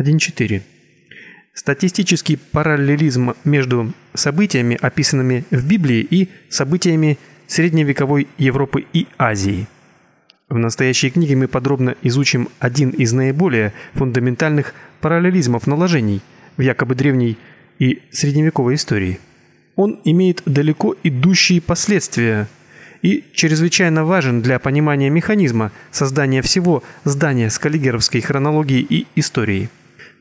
1.4. Статистический параллелизм между событиями, описанными в Библии, и событиями средневековой Европы и Азии. В настоящей книге мы подробно изучим один из наиболее фундаментальных параллелизмов наложений в якобы древней и средневековой истории. Он имеет далеко идущие последствия и чрезвычайно важен для понимания механизма создания всего здания с каллигеровской хронологией и историей.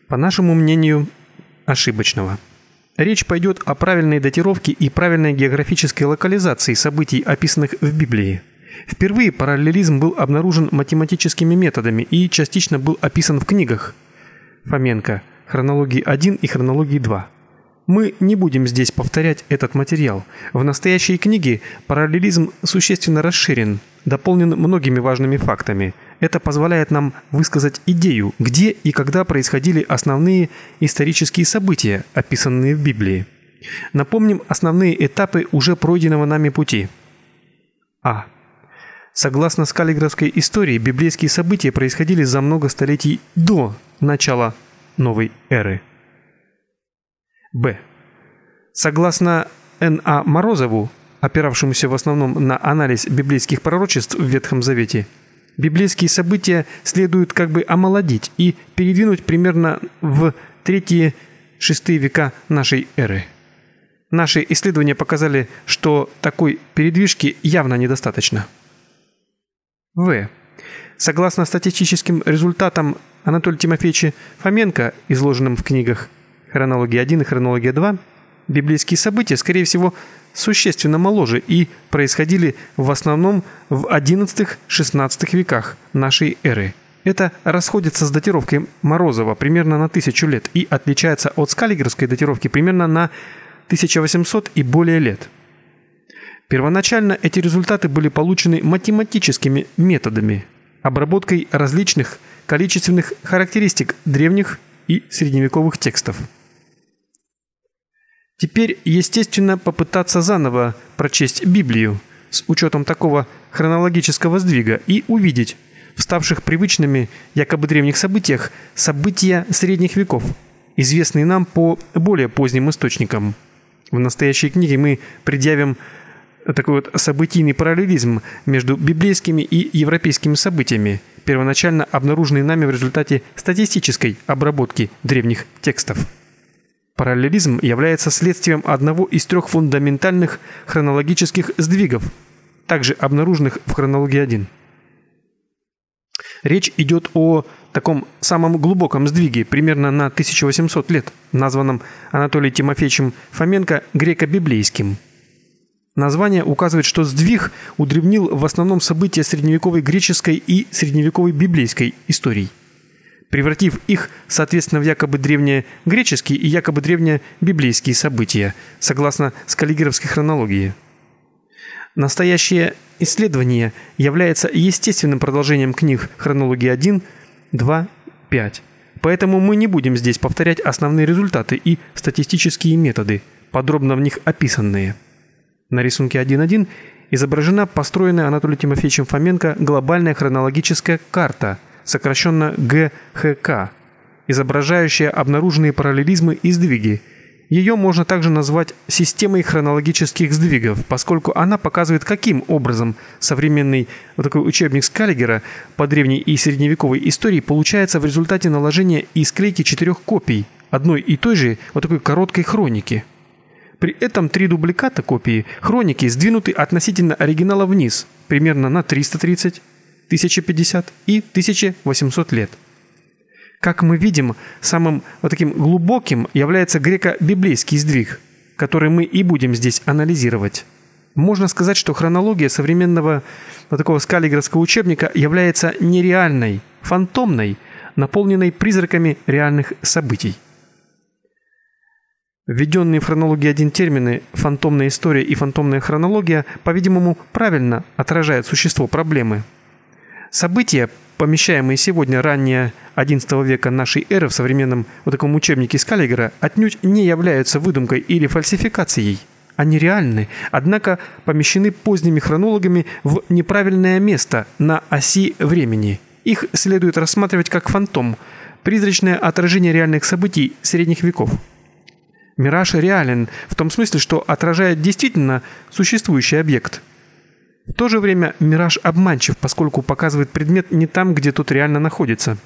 По нашему мнению, ошибочного. Речь пойдет о правильной датировке и правильной географической локализации событий, описанных в Библии. Впервые параллелизм был обнаружен математическими методами и частично был описан в книгах Фоменко «Хронологии 1» и «Хронологии 2». Мы не будем здесь повторять этот материал. В настоящей книге параллелизм существенно расширен, дополнен многими важными фактами. Это позволяет нам высказать идею, где и когда происходили основные исторические события, описанные в Библии. Напомним основные этапы уже пройденного нами пути. А. Согласно скаллиграфской истории, библейские события происходили за много столетий до начала новой эры. Б. Согласно Н.А. Морозову, опиравшемуся в основном на анализ библейских пророчеств в Ветхом Завете, библейские события следует как бы омолодить и передвинуть примерно в третьи шестые века нашей эры. Наши исследования показали, что такой передвижки явно недостаточно. В. Согласно статистическим результатам Анатолия Тимофеевича Фоменко, изложенным в книгах Хронология 1 и Хронология 2, библейские события, скорее всего, существенно моложе и происходили в основном в XI-XVI веках нашей эры. Это расходится с датировкой Морозова примерно на тысячу лет и отличается от скаллигерской датировки примерно на 1800 и более лет. Первоначально эти результаты были получены математическими методами, обработкой различных количественных характеристик древних и средневековых текстов. Теперь, естественно, попытаться заново прочесть Библию с учетом такого хронологического сдвига и увидеть в ставших привычными якобы древних событиях события средних веков, известные нам по более поздним источникам. В настоящей книге мы предъявим такой вот событийный параллелизм между библейскими и европейскими событиями, первоначально обнаруженный нами в результате статистической обработки древних текстов. Параллелизм является следствием одного из трех фундаментальных хронологических сдвигов, также обнаруженных в хронологии 1. Речь идет о таком самом глубоком сдвиге, примерно на 1800 лет, названном Анатолием Тимофеевичем Фоменко греко-библейским. Название указывает, что сдвиг удревнил в основном события средневековой греческой и средневековой библейской историй превратив их, соответственно, в якобы древнегреческие и якобы древнебиблейские события, согласно скаллигеровской хронологии. Настоящее исследование является естественным продолжением книг хронологии 1, 2, 5. Поэтому мы не будем здесь повторять основные результаты и статистические методы, подробно в них описанные. На рисунке 1.1 изображена построенная Анатолием Тимофеевичем Фоменко глобальная хронологическая карта – сокращенно ГХК, изображающая обнаруженные параллелизмы и сдвиги. Ее можно также назвать системой хронологических сдвигов, поскольку она показывает, каким образом современный вот такой учебник Скаллигера по древней и средневековой истории получается в результате наложения и склейки четырех копий одной и той же вот такой короткой хроники. При этом три дубликата копии хроники сдвинуты относительно оригинала вниз, примерно на 330, 1050 и 1800 лет. Как мы видим, самым вот таким глубоким является греко-библейский сдвиг, который мы и будем здесь анализировать. Можно сказать, что хронология современного вот такого скаллигерского учебника является нереальной, фантомной, наполненной призраками реальных событий. Введенные в хронологии один термины «фантомная история» и «фантомная хронология», по-видимому, правильно отражают существо проблемы – События, помещаемые сегодня ранее XI века нашей эры в современном вот таком учебнике Скаллигера, отнюдь не являются выдумкой или фальсификацией. Они реальны, однако помещены поздними хронологами в неправильное место на оси времени. Их следует рассматривать как фантом, призрачное отражение реальных событий средних веков. Мираж реален в том смысле, что отражает действительно существующий объект. В то же время мираж обманчив, поскольку показывает предмет не там, где тот реально находится.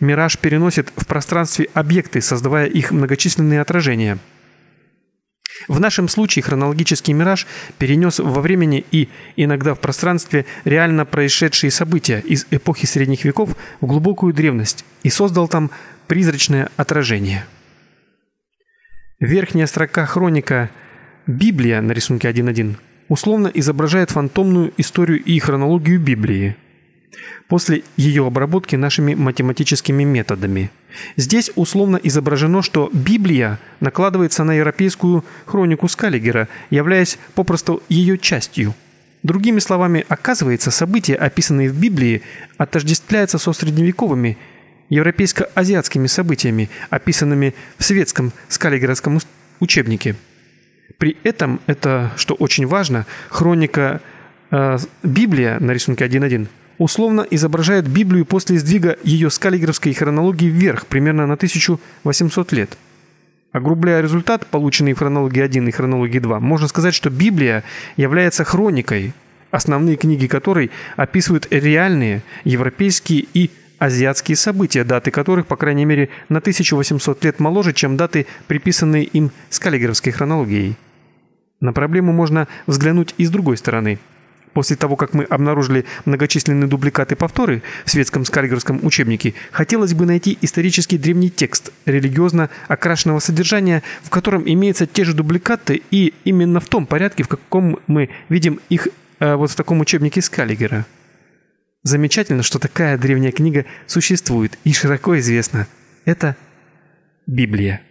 Мираж переносит в пространстве объекты, создавая их многочисленные отражения. В нашем случае хронологический мираж перенес во времени и иногда в пространстве реально происшедшие события из эпохи средних веков в глубокую древность и создал там призрачное отражение. Верхняя строка хроника Библия на рисунке 1.1 условно изображает фантомную историю и хронологию Библии после ее обработки нашими математическими методами. Здесь условно изображено, что Библия накладывается на европейскую хронику Скаллигера, являясь попросту ее частью. Другими словами, оказывается, события, описанные в Библии, отождествляются со средневековыми европейско-азиатскими событиями, описанными в светском скаллигеровском учебнике. При этом, это, что очень важно, хроника э, Библия на рисунке 1.1 условно изображает Библию после сдвига ее с каллиграфской хронологии вверх, примерно на 1800 лет. Огрубляя результат, полученный в хронологии 1 и хронологии 2, можно сказать, что Библия является хроникой, основные книги которой описывают реальные европейские и азиатские события, даты которых, по крайней мере, на 1800 лет моложе, чем даты, приписанные им с каллиграфской хронологией. На проблему можно взглянуть и с другой стороны – После того, как мы обнаружили многочисленные дубликаты повторы в светском скальгерском учебнике, хотелось бы найти исторический древний текст религиозно окрашенного содержания, в котором имеются те же дубликаты и именно в том порядке, в каком мы видим их э, вот в таком учебнике Скаллигера. Замечательно, что такая древняя книга существует и широко известна. Это Библия.